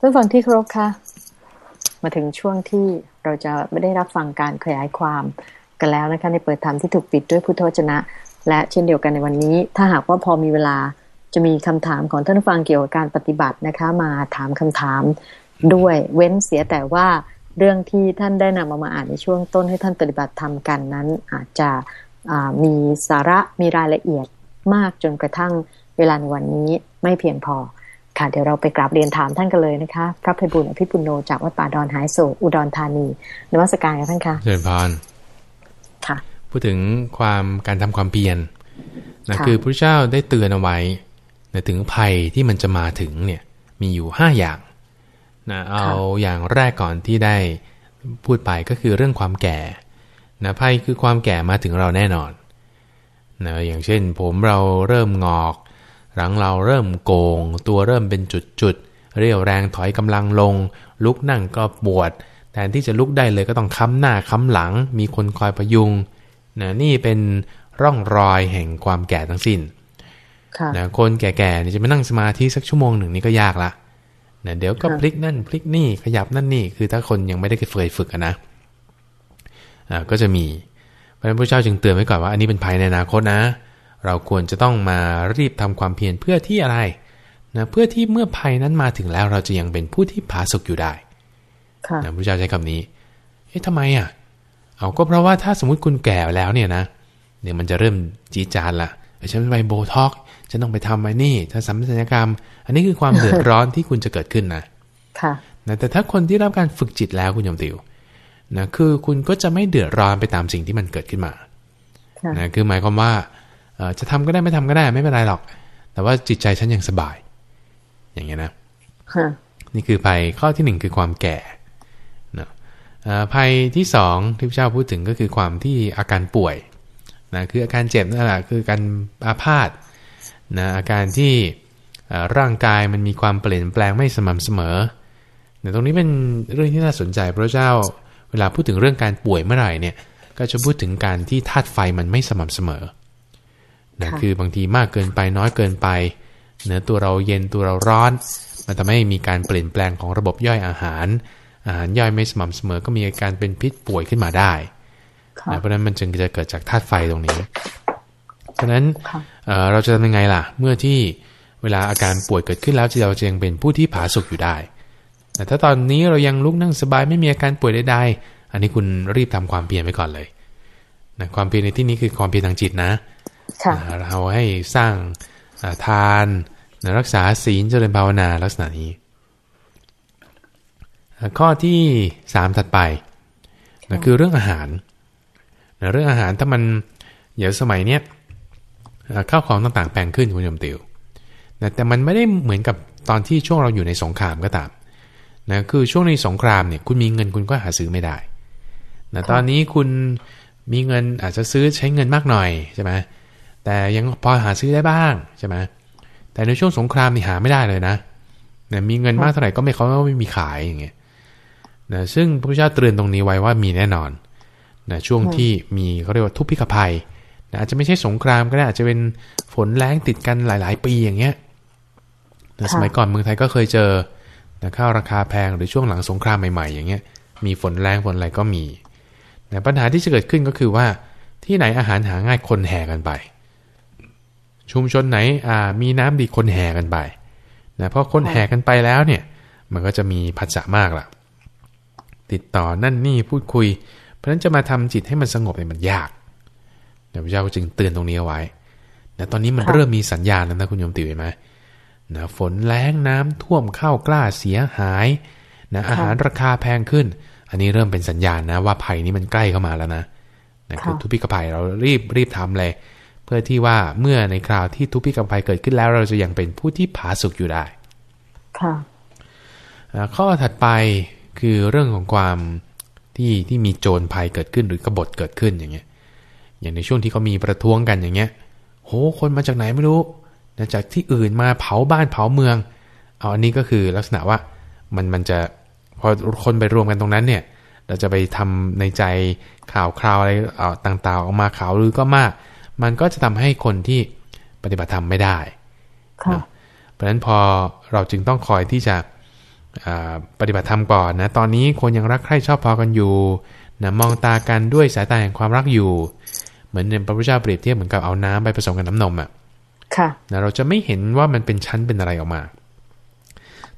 ท่านฟังที่ครพค่ะมาถึงช่วงที่เราจะไม่ได้รับฟังการขยายความกันแล้วนะคะ ในเปิดธรรมที่ถูกปิดด้วยพุทธวจนะ และเช่นเดียวกันในวันนี้ ถ้าหากว่าพอมีเวลาจะมีคำถามของท่านฟังเกี่ยวกับการปฏิบัตินะคะ มาถามคำถามด้วยเว้นเสียแต่ว่าเรื่องที่ท่านได้นำมามาอ่านในช่วงต้นให้ท่านปฏิบัติทำกันนั้น อาจจะมีสาระมีรายละเอียดมากจนกระทั่งเวลาในวันนี้ไม่เพียงพอ ค่ะเดี๋ยวเราไปกราบเรียนถามท่านกันเลยนะคะ พระภัยบุญอภิปุโนจากวัดป่าดอนหายโศกอุดรธานีนวัสการกับท่านคะเจริญพรค่ะ พูดถึงความการทำความเพียรนะคือพระเจ้าได้เตือนเอาไว้นะถึงภัยที่มันจะมาถึงเนี่ยมีอยู่ห้าอย่างนะเอาอย่างแรกก่อนที่ได้พูดไปก็คือเรื่องความแก่นะภัยคือความแก่มาถึงเราแน่นอนนะอย่างเช่น ผมเราเริ่มงอก หลังเราเริ่มโกง ตัวเริ่มเป็นจุดๆ เรียวแรงถอยกำลังลง ลุกนั่งก็ปวด แทนที่จะลุกได้เลยก็ต้องค้ำหน้าค้ำหลัง มีคนคอยพยุงนะนี่เป็นร่องรอยแห่งความแก่ทั้งสิน้นนะคนแก่ๆจะมานั่งสมาธิสักชั่วโมงหนึ่งนี่ก็ยากละนะเดี๋ยวก็พลิกนั่นพลิกนี่ขยับนั่นนี่ คือถ้าคนยังไม่ได้เคยฝึกนะอ่าก็จะมีพระพุทธเจ้าจึงเตือนไว้ก่อนว่าอันนี้เป็นภัยในอนาคตนะ เราควรจะต้องมารีบทำความเพียรเพื่อที่อะไรนะเพื่อที่เมื่อภัยนั้นมาถึงแล้วเราจะยังเป็นผู้ที่ผาสุกอยู่ได้นะพระเจ้าใช้คำนี้ เอ๊ะทำไมอะ เอาก็เพราะว่าถ้าสมมุติคุณแก่แล้วเนี่ยนะเนี่ยมันจะเริ่มจีจานละฉันไปโบท็อกฉันต้องไปทำไอ้นี่ ถ้าสัมศัลยกรรม อันนี้คือความเดือดร้อนที่คุณจะเกิดขึ้นนะค่ะนะแต่ถ้าคนที่รับการฝึกจิตแล้วคุณยมติวนะคือคุณก็จะไม่เดือดร้อนไปตามสิ่งที่มันเกิดขึ้นมานะคือหมายความว่า จะทำก็ได้ไม่ทำก็ได้ไม่เป็นไรหรอก แต่ว่าจิตใจฉันยังสบาย อย่างเงี้ยนะนี่คือภัยข้อที่หนึ่งคือความแก่นะภัยที่สองที่พระเจ้าพูดถึงก็คือความที่อาการป่วยนะคืออาการเจ็บนั่นแหละคือการอาพาธนะอาการที่ร่างกายมันมีความเปลี่ยนแปลงไม่สม่ำเสมอนะตรงนี้เป็นเรื่องที่น่าสนใจพระเจ้าเวลาพูดถึงเรื่องการป่วยเมื่อไหร่เนี่ย ก็จะพูดถึงการที่ธาตุไฟมันไม่สม่ำเสมอ นะคือบางทีมากเกินไปน้อยเกินไปเนื้อตัวเราเย็นตัวเราร้อน มันทำให้มีการเปลี่ยนแปลงของระบบย่อยอาหาร อาหารย่อยไม่สม่ำเสมอก็มีอาการเป็นพิษป่วยขึ้นมาได้นะเพราะนั้นมันจึงจะเกิดจากธาตุไฟตรงนี้ฉะนั้นเราจะทำยังไงล่ะ เมื่อที่เวลาอาการป่วยเกิดขึ้นแล้วจะเราจะยังเป็นผู้ที่ผาสุกอยู่ได้ แต่ถ้าตอนนี้เรายังลุกนั่งสบายไม่มีอาการป่วยใดๆอันนี้คุณรีบทำความเพียรไปก่อนเลยนะความเพียรในที่นี้คือความเพียรทางจิตนะ เราให้สร้างทานรักษาศีลเจริญภาวนาลักษณะนี้ ข้อที่สามถัดไปนะคือเรื่องอาหารนะเรื่องอาหารถ้ามันเดี๋ยวสมัยเนี้ยข้าวของต่างๆแพงขึ้นคุณยมติวนะแต่มันไม่ได้เหมือนกับตอนที่ช่วงเราอยู่ในสงครามก็ตามนะคือช่วงในสงครามเนี่ยคุณมีเงินคุณก็หาซื้อไม่ได้นะตอนนี้คุณมีเงินอาจจะซื้อใช้เงินมากหน่อยใช่ไหม แต่ยังพอหาซื้อได้บ้างใช่ไหมแต่ในช่วงสงครามนี่หาไม่ได้เลยนะเนี่ยมีเงินมากเท่าไหร่ก็ไม่เขาไม่มีขายอย่างเงี้ยนะซึ่งพระพุทธเจ้าเตือนตรงนี้ไว้ว่ามีแน่นอนนะช่วงที่มีเขาเรียกว่าทุพพิกภัยนะอาจจะไม่ใช่สงครามก็ได้อาจจะเป็นฝนแรงติดกันหลาย ๆ ปีอย่างเงี้ยนะสมัยก่อนเมืองไทยก็เคยเจอนะข้าวราคาแพงหรือช่วงหลังสงครามใหม่ ๆ อย่างเงี้ย มีฝนแรงฝนอะไรก็มีนะปัญหาที่จะเกิดขึ้นก็คือว่าที่ไหนอาหารหาง่ายคนแห่กันไป ชุมชนไหนอ่ามีน้ำดีคนแห่กันไปนะเพราะคนแห่กันไปแล้วเนี่ย มันก็จะมีผัสสะมากล่ะ ติดต่อนั่นนี่พูดคุย เพราะฉะนั้นจะมาทำจิตให้มันสงบเนี่ยมันยากพระเจ้าจึงเตือนตรงนี้เอาไว้นะตอนนี้มันเริ่มมีสัญญาณแล้วนะคุณโยมติวเห็นไหมนะฝนแล้งน้ำท่วมข้าวกล้าเสียหายนะอาหารราคาแพงขึ้น อันนี้เริ่มเป็นสัญญาณนะว่าภัยนี้มันใกล้เข้ามาแล้วนะนะคือทุพพิกภัยเรารีบรีบทำเลย พื่อที่ว่าเมื่อในคราวที่ทุพพิกรรมภัยเกิดขึ้นแล้วเราจะยังเป็นผู้ที่ผาสุกอยู่ได้ ค่ะข้อถัดไปคือเรื่องของความที่ที่มีโจรภัยเกิดขึ้นหรือกบฏเกิดขึ้นอย่างเงี้ย อย่างในช่วงที่เขามีประท้วงกันอย่างเงี้ย โห คนมาจากไหนไม่รู้จากที่อื่นมาเผาบ้านเผาเมือง เอาอันนี้ก็คือลักษณะว่ามันมันจะพอคนไปรวมกันตรงนั้นเนี่ย เราจะไปทำในใจข่าวคราวอะไรต่างๆ ออกมาข่าวลือก็มาก มันก็จะทำให้คนที่ปฏิบัติธรรมไม่ได้เพราะฉะนั้นพอเราจึงต้องคอยที่จะปฏิบัติธรรมก่อนนะตอนนี้คนยังรักใคร่ชอบพอกันอยู่นะมองตากันด้วยสายตาแห่งความรักอยู่ เหมือนพระพุทธเจ้าเปรียบเทียบเหมือนกับเอาน้ำไปผสมกับน้ำนมอะค่ะนะเราจะไม่เห็นว่ามันเป็นชั้นเป็นอะไรออกมา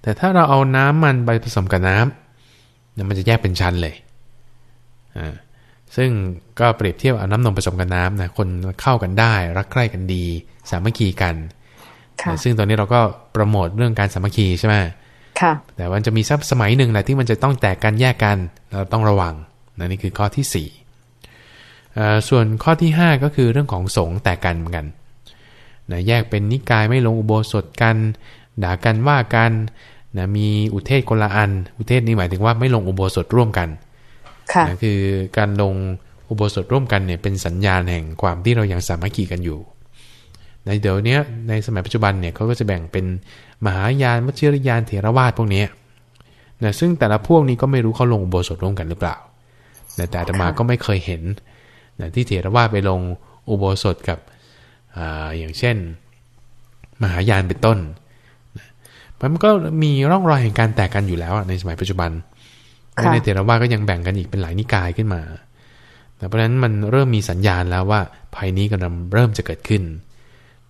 แต่ถ้าเราเอาน้ำมันไปผสมกับน้ำนะมันจะแยกเป็นชั้นเลยอ่า ซึ่งก็เปรียบเทียบเอาน้ำนมผสมกับน้ำนะคนเข้ากันได้ รักใคร่กันดี สามัคคีกันซึ่งตอนนี้เราก็โปรโมทเรื่องการสามัคคีใช่ไหมค่ะ แต่วันจะมีสักสมัยหนึ่งแหละที่มันจะต้องแตกกันแยกกันเราต้องระวังนะนี่คือข้อที่สี่ส่วนข้อที่ห้าก็คือเรื่องของสงแตกกันเหมือนกันนะแยกเป็นนิกายไม่ลงอุโบสถกัน ด่ากันว่ากันนะมีอุเทศคนละอัน อุเทศนี่หมายถึงว่าไม่ลงอุโบสถร่วมกันค่ะ นะคือการลงอุโบสถร่วมกันเนี่ยเป็นสัญญาณแห่งความที่เรายังสามัคคีกันอยู่ ในเดี๋ยวนี้ในสมัยปัจจุบันเนี่ยเขาก็จะแบ่งเป็นมหายานมัชฌิรยานเถรวาทพวกนี้นะซึ่งแต่ละพวกนี้ก็ไม่รู้เขาลงอุโบสถร่วมกันหรือเปล่า แต่อาตมาก็ไม่เคยเห็นนะที่เถรวาทไปลงอุโบสถกับออย่างเช่น มหายานเป็นต้นมันก็มีร่องรอยแห่งการแตกกันอยู่แล้วในสมัยปัจจุบัน ในเถรวาทก็ยังแบ่งกันอีกเป็นหลายนิกายขึ้นมาแต่เพราะฉะนั้นมันเริ่มมีสัญญาณแล้วว่าภัยนี้กำลังเริ่มจะเกิดขึ้น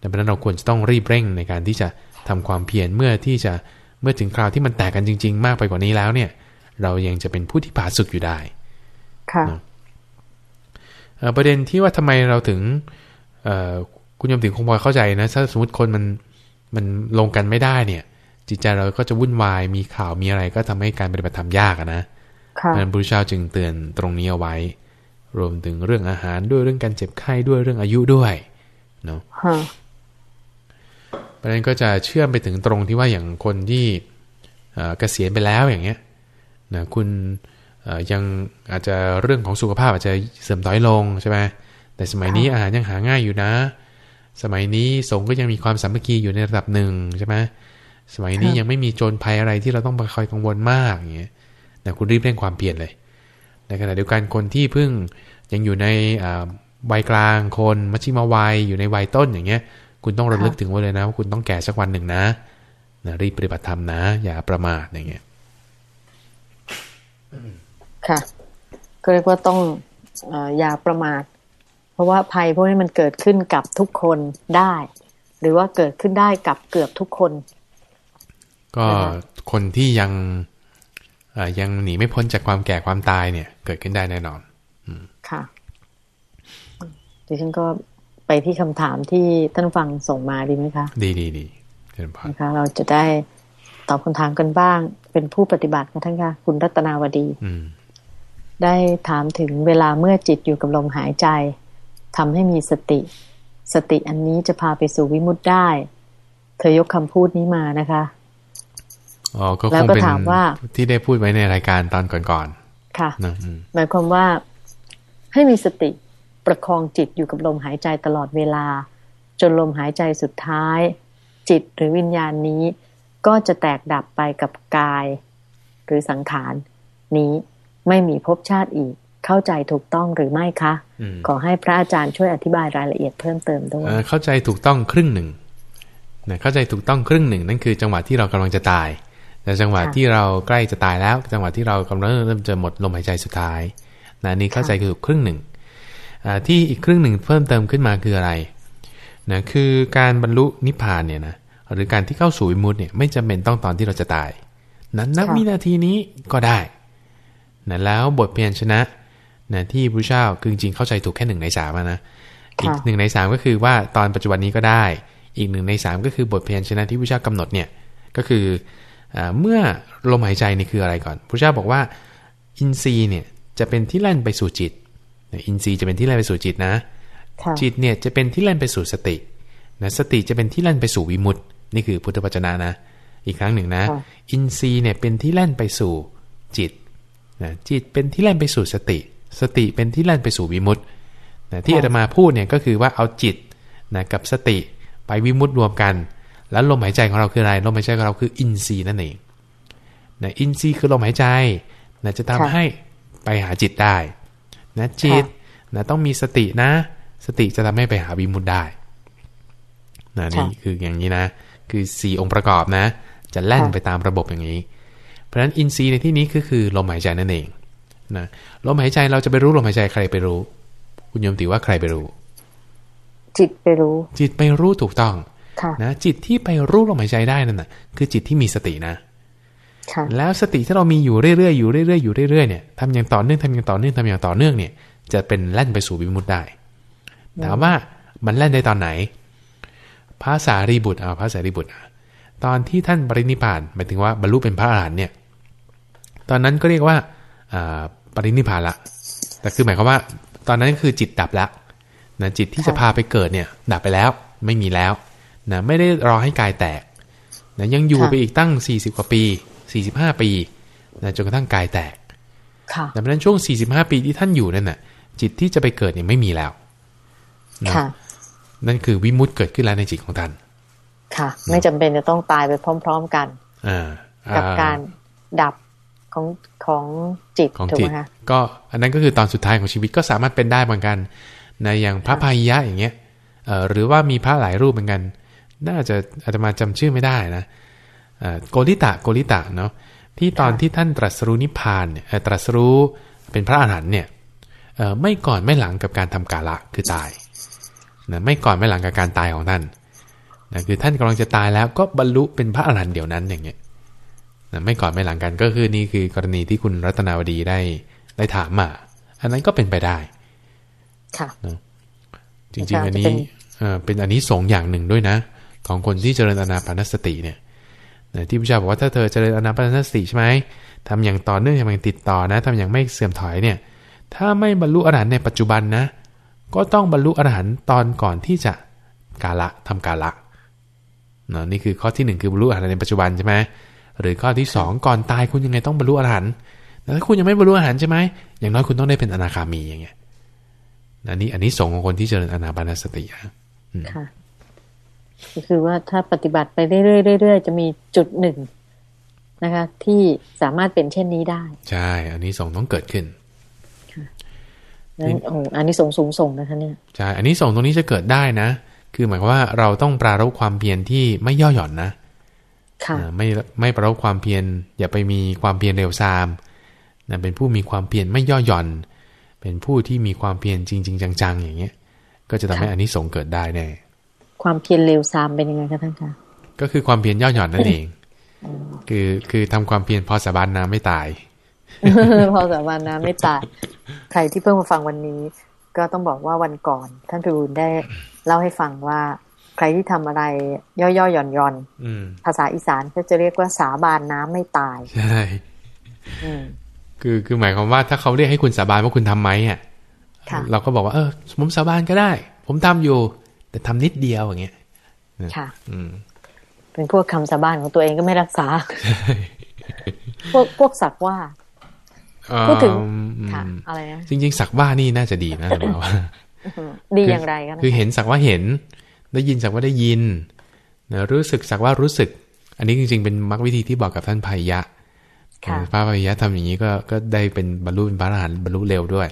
ดังนั้นเราควรจะต้องรีบเร่งในการที่จะทำความเพียรเมื่อที่จะเมื่อถึงคราวที่มันแตกกันจริง ๆ มากไปกว่านี้แล้วเนี่ย เรายังจะเป็นผู้ที่ผาสุกอยู่ได้ ค่ะประเด็นที่ว่าทำไมเราถึงคุณยมถึงคงพอเข้าใจนะ ถ้าสมมติคนมันมันลงกันไม่ได้เนี่ย จิตใจเราก็จะวุ่นวายมีข่าวมีอะไรก็ทำให้การปฏิบัติธรรมยากนะเพราะ นั้นพระเจ้าจึงเตือนตรงนี้เอาไว้ รวมถึงเรื่องอาหารด้วยเรื่องการเจ็บไข้ด้วยเรื่องอายุด้วยเนาะเพราะนั้นก็จะเชื่อมไปถึงตรงที่ว่าอย่างคนที่เกษียณไปแล้วอย่างเงี้ยนะคุณยังอาจจะเรื่องของสุขภาพอาจจะเสื่อมต้อยลงใช่ไหมแต่สมัยนี้อาหารยังหาง่ายอยู่นะ สมัยนี้สงก็ยังมีความสามัคคีอยู่ในระดับหนึ่งใช่ไหมสมัยนี้ยังไม่มีโจรภัยอะไรที่เราต้องไปคอยกังวลมากอย่างเงี้ย นะคุณรีบเร่งความเปลี่ยนเลย ในขณะเดียวกันคนที่เพิ่งยังอยู่ในวัยกลางคนมัชชิมาวัยอยู่ในวัยต้นอย่างเงี้ย คุณต้องระลึกถึงไว้เลยนะว่าคุณต้องแก่สักวันหนึ่งนะนะรีบปฏิบัติธรรมนะ อย่าประมาทอย่างเงี้ยค่ะก็เรียกว่าต้องอย่าประมาท เพราะว่าภัยพวกนี้มันเกิดขึ้นกับทุกคนได้ หรือว่าเกิดขึ้นได้กับเกือบทุกคน ก็คนที่ยัง ยังหนีไม่พ้นจากความแก่ความตายเนี่ย เกิดขึ้นได้แน่นอนค่ะดิฉันก็ไปที่คำถามที่ท่านฟังส่งมาดีไหมคะ ดีดีดีนะคะ เราจะได้ตอบคำถามกันบ้าง เป็นผู้ปฏิบัติกันทั้งค่ะคุณรัตนาวดีได้ถามถึงเวลาเมื่อจิตอยู่กับลมหายใจทำให้มีสติ สติอันนี้จะพาไปสู่วิมุตได้ เธอยกคำพูดนี้มานะคะ อ๋อก็คงเป็นที่ได้พูดไว้ในรายการตอนก่อนๆค่ะหมายความว่าให้มีสติประคองจิตอยู่กับลมหายใจตลอดเวลา จนลมหายใจสุดท้าย จิตหรือวิญญาณนี้ ก็จะแตกดับไปกับกาย หรือสังขารนี้ไม่มีภพชาติอีกเข้าใจถูกต้องหรือไม่คะ ขอให้พระอาจารย์ช่วยอธิบายรายละเอียดเพิ่มเติมด้วยเข้าใจถูกต้องครึ่งหนึ่งเข้าใจถูกต้องครึ่งหนึ่ง นั่นคือจังหวะที่เรากำลังจะตาย แต่จังหวะที่เราใกล้จะตายแล้ว จังหวะที่เรากำลังเริ่มจะหมดลมหายใจสุดท้ายนะนี่เข้าใจคือครึ่งหนึ่งที่อีกครึ่งหนึ่งเพิ่มเติมขึ้นมาคืออะไรนะคือการบรรลุนิพพานเนี่ยนะหรือการที่เข้าสู่วิมุตเนี่ยไม่จำเป็นต้องตอนที่เราจะตาย นั้นนักวินาทีนี้ก็ได้นะแล้วบทเพียรชนะนะที่พระเจ้าคือจริงเข้าใจถูกแค่หนึ่งในสามนะอีกหนึ่งในสามก็คือว่าตอนปัจจุบันนี้ก็ได้ อีกหนึ่งในสามก็คือบทเพียรชนะที่พระเจ้ากำหนดเนี่ยก็คือ เมื่อลมหายใจนี่คืออะไรก่อนพระเจ้าบอกว่าอินทรีย์เนี่ยจะเป็นที่แล่นไปสู่จิต อินทรีย์จะเป็นที่แล่นไปสู่จิตนะ จิตเนี่ยจะเป็นที่แล่นไปสู่สตินะสติจะเป็นที่แล่นไปสู่วิมุตตินี่คือพุทธวจนะนะ อีกครั้งหนึ่งนะ อินทรีย์เนี่ยเป็นที่แล่นไปสู่จิตนะจิตเป็นที่แล่นไปสู่สติ สติเป็นที่แล่นไปสู่วิมุตตินะที่อาตมาพูดเนี่ยก็คือว่าเอาจิตนะกับสติไปวิมุตติรวมกัน แล้วลมหายใจของเราคืออะไร ลมหายใจของเราคืออินทรีย์นั่นเองนะอินทรีย์คือลมหายใจนะจะทำให้ไปหาจิตได้นะจิตนะต้องมีสตินะ สติจะทำให้ไปหาวิมุตได้นะนี่คืออย่างนี้นะ คือสี่องค์ประกอบนะ จะแล่นไปตามระบบอย่างนี้ เพราะฉะนั้นอินทรีย์ในที่นี้ก็คือลมหายใจนั่นเองนะลมหายใจเราจะไปรู้ลมหายใจใครไปรู้ คุณโยมติว่าใครไปรู้ จิตไปรู้ จิตไปรู้ถูกต้องค่ะ นะจิตที่ไปรู้ลมหายใจได้นั่นน่ะคือจิตที่มีสตินะค่ะแล้วสติที่เรามีอยู่เรื่อยๆอยู่เรื่อยๆอยู่เรื่อยๆเนี่ยทำอย่างต่อเนื่องทำอย่างต่อเนื่องทำอย่างต่อเนื่องเนี่ย จะเป็นแล่นไปสู่วิมุตติได้ถามว่ามันแล่นได้ตอนไหนพระสารีบุตรเอาพระสารีบุตรอะตอนที่ท่านปรินิพพานหมายถึงว่าบรรลุเป็นพระอรหันต์เนี่ยตอนนั้นก็เรียกว่าอ่าปรินิพพานละ แต่คือหมายความว่า ตอนนั้นคือจิตดับละนะจิตที่จะพาไปเกิดเนี่ย ดับไปแล้วไม่มีแล้ว นะไม่ได้รอให้กายแตกนะยังอยู่ค่ะไปอีกตั้ง 40 กว่าปี 45 ปีนะจนกระทั่งกายแตกค่ะดังนั้นช่วง 45 ปีที่ท่านอยู่นั่นน่ะ จิตที่จะไปเกิดเนี่ยไม่มีแล้วนะค่ะนั่นคือวิมุตติเกิดขึ้นแล้วในจิตของท่าน ค่ะ ไม่จำเป็นจะต้องตายไปพร้อม ๆกันอ่ากับอ่การดับของของจิตของถูกจิตไหมคะก็อันนั้นก็คือตอนสุดท้ายของชีวิตก็สามารถเป็นได้เหมือนกันนะอย่างพระพายะอย่างเงี้ยเอ่อหรือว่ามีพระหลายรูปเหมือนกัน น่าจะอาตมาจำชื่อไม่ได้นะเอ่อโกริตะโกริตะเนาะที่ตอนที่ท่านตรัสรู้นิพพานเนี่ยเอ่อตรัสรู้เป็นพระอรหันต์เนี่ยเอ่อไม่ก่อนไม่หลังกับการทำกาละคือตายนะไม่ก่อนไม่หลังกับการตายของท่านนะคือท่านกำลังจะตายแล้วก็บรรลุเป็นพระอรหันต์เดี๋ยวนั้นอย่างเงี้ยนะไม่ก่อนไม่หลังกันก็คือนี่คือกรณีที่คุณรัตนาวดีได้ได้ถามมาอันนั้นก็เป็นไปได้ ค่ะจริงๆ อันนี้จะเป็นเอ่อเป็นอันนี้สงส์อย่างหนึ่งด้วยนะ ของคนที่เจริญอนาปานสติเนี่ยที่พระเจ้าบอกว่าถ้าเธอเจริญอนาปานสติใช่ไหมทำอย่างต่อเนื่องทำอย่างติดต่อนะทำอย่างไม่เสื่อมถอยเนี่ยถ้าไม่บรรลุอรหันต์ในปัจจุบันนะก็ต้องบรรลุอรหันต์ตอนก่อนที่จะกาละทำกาละเนาะนี่คือข้อที่หนึ่งคือบรรลุอรหันต์ในปัจจุบันใช่ไหมหรือข้อที่สองก่อนตายคุณยังไงต้องบรรลุอรหันต์แต่ถ้าคุณยังไม่บรรลุอรหันต์ใช่ไหมอย่างน้อยคุณต้องได้เป็นอนาคามีอย่างเงี้ยอันนี้อันนี้สงของคนที่เจริญอนาปานสติอะค่ะ ก็คือว่าถ้าปฏิบัติไปเรื่อยๆเรื่อยๆจะมีจุดหนึ่งนะคะ ที่สามารถเป็นเช่นนี้ได้ ใช่ อันนี้ส่งส์ต้องเกิดขึ้นนั้นโอ้โหอันนี้ส่งสูงส่งนะคะเนี่ยใช่อันนี้ส่งส์ตรงนี้จะเกิดได้นะ คือหมายความว่าเราต้องปรารบความเพียรที่ไม่ย่อหย่อนนะค่ะอ่าไม่ไม่ปรารบความเพียรอย่าไปมีความเพียรเร็วซามนะเป็นผู้มีความเพียรไม่ย่อหย่อน เป็นผู้ที่มีความเพียรจริง ๆ จังๆอย่างเงี้ย ก็จะทำให้ค่ะอันนี้ส่งส์เกิดได้แน่ ความเพียรเร็วซามเป็นยังไงคะท่านคะก็คือความเพียรย่อหย่อนนั่นเอง คือคือทำความเพียรพอสาบานน้ำไม่ตาย พอสาบานนะไม่ตาย ใครที่เพิ่งมาฟังวันนี้ ก็ต้องบอกว่าวันก่อน ท่านพิบูลได้เล่าให้ฟังว่า ใครที่ทำอะไรย่อๆหย่อนหย่อนอืมๆภาษาอีสานก็จะเรียกว่าสาบานน้ำไม่ตายใช่อืมคือคือหมายความว่าถ้าเขาเรียกให้คุณสาบานว่าคุณทำไหมอะค่ะเราก็บอกว่าเออผมสาบานก็ได้ ผมทำอยู่ แต่ทำนิดเดียวอย่างเงี้ยค่ะ อืม เป็นพวกคำสาบานของตัวเองก็ไม่รักษา พวกพวกสักว่าพูดถึงอืมค่ะอะไรนะจริง ๆ สักว่านี่น่าจะดีนะแต่ว่าดีอย่างไรกันคือเห็นสักว่าเห็น ได้ยินสักว่าได้ยินนะรู้สึกสักว่ารู้สึก อันนี้จริง ๆ เป็นมรรควิธีที่บอกกับท่านพายะค่ะ พระพายะทำอย่างนี้ก็ก็ได้เป็นบรรลุเป็นพระอรหันต์บรรลุเร็วด้วย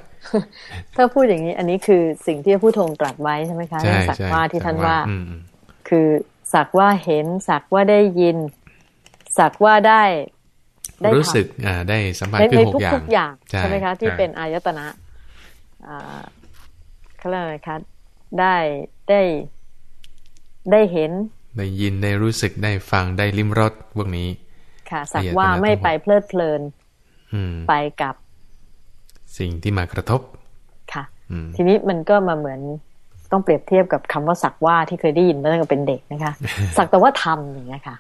ถ้าพูดอย่างนี้อันนี้คือสิ่งที่พระผู้ทรงตรัสไว้ใช่ไหมคะใช่เรื่องสักใช่ว่าที่ท่านว่าอืมอืมคือสักว่าเห็นสักว่าได้ยิน สักว่าได้ ได้รู้ทำสึกอ่าได้สัมผัสในคือในหกอย่างทุกๆอย่างใช่ใช่ไหมคะ ที่ใช่เป็นอายตนะอ่าเขาเรียกอะไรคะได้ได้ได้เห็น ได้ยินได้รู้สึกได้ฟังได้ลิ้มรสพวกนี้ ค่ะ สักอายตนะว่าไม่ทั้งหมดไปเพลิดเพลินอืมไปกับ สิ่งที่มากระทบ ค่ะอืมทีนี้มันก็มาเหมือนต้องเปรียบเทียบกับคำว่าสักว่าที่เคยได้ยินมาตั้งแต่เป็นเด็กนะคะ สักแต่ว่าทำอย่างเงี้ยค่ะ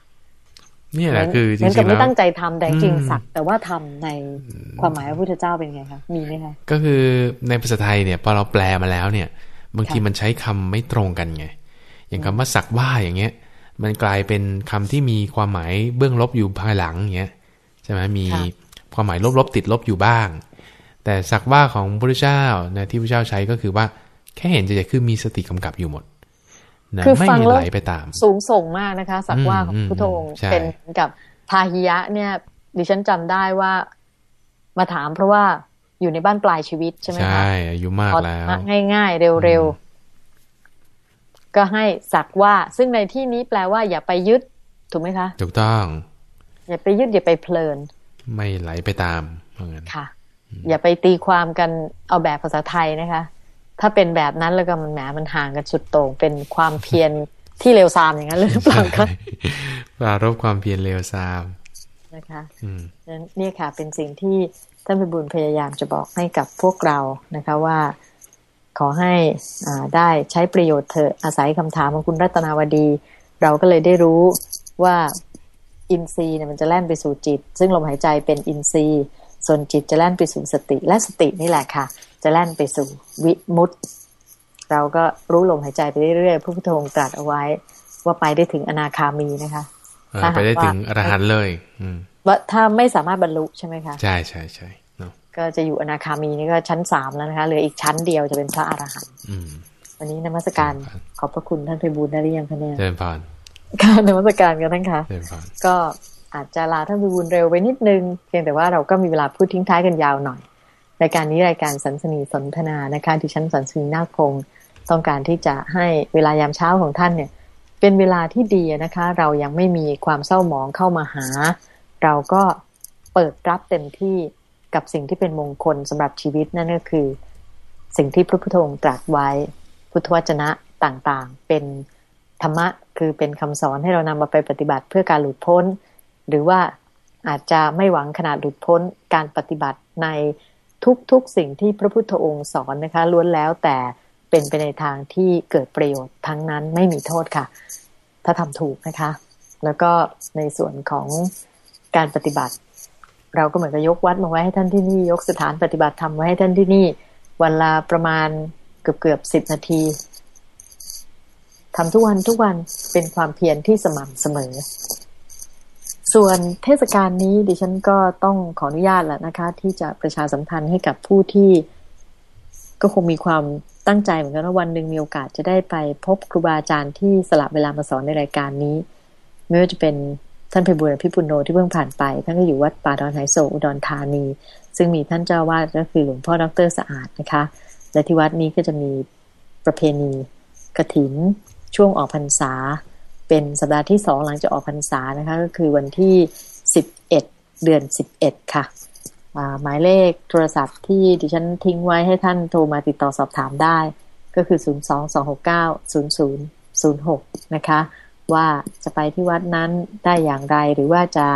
เนี่ยแหละคือจเหมือนริกับงๆไม่แล้วตั้งใจทำแต่จริงอืมๆสักแต่ว่าทำในความหมายพระพุทธเจ้าเป็นไงคะมีไหมคะก็คือในภาษาไทยเนี่ยพอเราแปลมาแล้วเนี่ย บางทีค่ะมันใช้คำไม่ตรงกันไง อย่างคำว่าสักว่าอย่างเงี้ย มันกลายเป็นคำที่มีความหมายเบื้องลบอยู่ภายหลังอย่างเงี้ยใช่ไหมมีความหมายลบๆติดลบอยู่บ้าง แต่สักว่าของพระพุทธเจ้านะที่พระเจ้าใช้ก็คือว่าแค่เห็นเฉยๆคือมีสติกำกับอยู่หมดนะคือไม่ฟังแล้วไหลไปตาม สูงส่งมากนะคะ สักว่าของอืมพุทโธองค์ใช่เป็นกับพาหิยะเนี่ย ดิฉันจำได้ว่ามาถามเพราะว่าอยู่ในบ้านปลายชีวิตใช่ไหมใช่คะอายุมากแล้วง่ายๆเร็วๆ ก็ให้สักว่า ซึ่งในที่นี้แปลว่า อย่าไปยึด ถูกไหมคะ ถูกต้อง อย่าไปยึดอย่าไปเพลิน ไม่ไหลไปตามเพราะงั้นค่ะ อย่าไปตีความกันเอาแบบภาษาไทยนะคะ ถ้าเป็นแบบนั้นแล้วก็มันแหมมันห่างกันสุดโต่งเป็นความเพียรที่เลวทรามอย่างนั้นหรือเปล่าคะปรารบความเพียรเลวทรามนะคะอืมนั้นเนี่ยค่ะเป็นสิ่งที่ท่านพิบูลพยายามจะบอกให้กับพวกเรานะคะว่า ขอให้อ่าได้ใช้ประโยชน์เถอะอาศัยคำถามของคุณรัตนาวดี เราก็เลยได้รู้ว่าอินทรีย์เนี่ยมันจะแล่นไปสู่จิต ซึ่งลมหายใจเป็นอินทรีย์ ส่วนจิตจะแล่นไปสู่สติ และสตินี่แหละค่ะ จะแล่นไปสู่วิมุตติ เราก็รู้ลมหายใจไปเรื่อยๆพระพุทธองค์ตรัสเอาไว้ ว่าไปได้ถึงอนาคามีนะคะเออถ้าหากไปได้ถึงว่าอรหันต์เลยอืมว่าถ้าไม่สามารถบรรลุใช่ไหมคะ ใช่ใช่ใช่เนาะ ก็จะอยู่อนาคามีนี่ก็ชั้นสามแล้วนะคะเหลืออีกชั้นเดียวจะเป็นพระอรหันต์อืมวันนี้นมัสการครับขอบพระคุณท่านไพบูลย์ได้หรือยังคะเนี่ยเจริญพรการนมัสการกันทั้งค่ะเจริญพรก็อาจจะลาท่านไพบูลย์เร็วไปนิดนึง เพียงแต่ว่าเราก็มีเวลาพูดทิ้งท้ายกันยาวหน่อยรายการนี้รายการสันสนีสนทนานะคะที่ฉันสันสนีนาคพงศ์ต้องการที่จะให้เวลายามเช้าของท่านเนี่ย เป็นเวลาที่ดีนะคะ เรายังไม่มีความเศร้าหมองเข้ามาหา เราก็เปิดรับเต็มที่ กับสิ่งที่เป็นมงคลสำหรับชีวิตนั่นก็คือ สิ่งที่พระพุทธองค์ตรัสไว้ พุทธวจนะต่างๆ เป็นธรรมะคือเป็นคำสอนให้เรานำมาไปปฏิบัติเพื่อการหลุดพ้น หรือว่าอาจจะไม่หวังขนาดหลุดพ้นการปฏิบัติในทุกๆสิ่งที่พระพุทธองค์สอนนะคะ ล้วนแล้วแต่เป็นไปในทางที่เกิดประโยชน์ทั้งนั้นไม่มีโทษค่ะ ถ้าทำถูกนะคะ แล้วก็ในส่วนของการปฏิบัติ เราก็เหมือนกับยกวัดมาไว้ให้ท่านที่นี่ยกสถานปฏิบัติธรรมไว้ให้ท่านที่นี่ วันละประมาณเกือบเกือบสิบนาทีทำทุกวันทุกวันเป็นความเพียรที่สม่ำเสมอ ส่วนเทศกาลนี้ดิฉันก็ต้องขออนุญาตแหละนะคะ ที่จะประชาสัมพันธ์ให้กับผู้ที่ก็คงมีความตั้งใจเหมือนกันว่าวันหนึ่งมีโอกาสจะได้ไปพบครูบาอาจารย์ที่สละเวลามาสอนในรายการนี้ ไม่ว่าจะเป็น ท่านไพบุญพิปุโนที่เพิ่งผ่านไป ท่านก็อยู่วัดป่าดอนไหโศอุดรธานี ซึ่งมีท่านเจ้าวาดก็คือหลวงพ่อดรสะอาดนะคะ และที่วัดนี้ก็จะมีประเพณีกระถินช่วงออกพรรษา เป็นสัปดาห์ที่สองหลังจากออกพรรษานะคะ ก็คือวันที่ 11 เดือน 11 ค่ะอ่าหมายเลขโทรศัพท์ที่ดิฉันทิ้งไว้ให้ท่านโทรมาติดต่อสอบถามได้ ก็คือ 022690006 นะคะ ว่าจะไปที่วัดนั้นได้อย่างไร หรือว่าจะ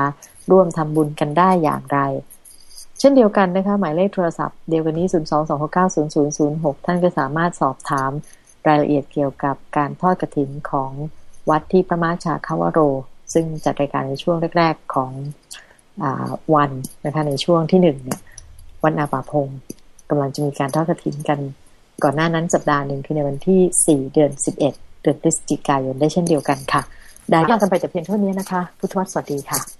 ร่วมทำบุญกันได้อย่างไร เช่นเดียวกันนะคะ หมายเลขโทรศัพท์เดียวกันนี้ 022690006 ท่านก็สามารถสอบถามรายละเอียดเกี่ยวกับการทอดกระถินของวัดที่พระมาชาคาวโร ซึ่งจัดรายการในช่วงแรก ๆของอวันนะคะในช่วงที่หนึ่งเนี่ยวัดนาปาพงกำลังจะมีการทอดกระถินกัน ก่อนหน้านั้นสัปดาห์หนึ่งคือในวันที่ 4 เดือน 11 เดือนพฤศจิกายนได้เช่นเดียวกันค่ะได้ลากันไปแต่เพียงเท่านี้นะคะ พุทธวัตรสวัสดีค่ะ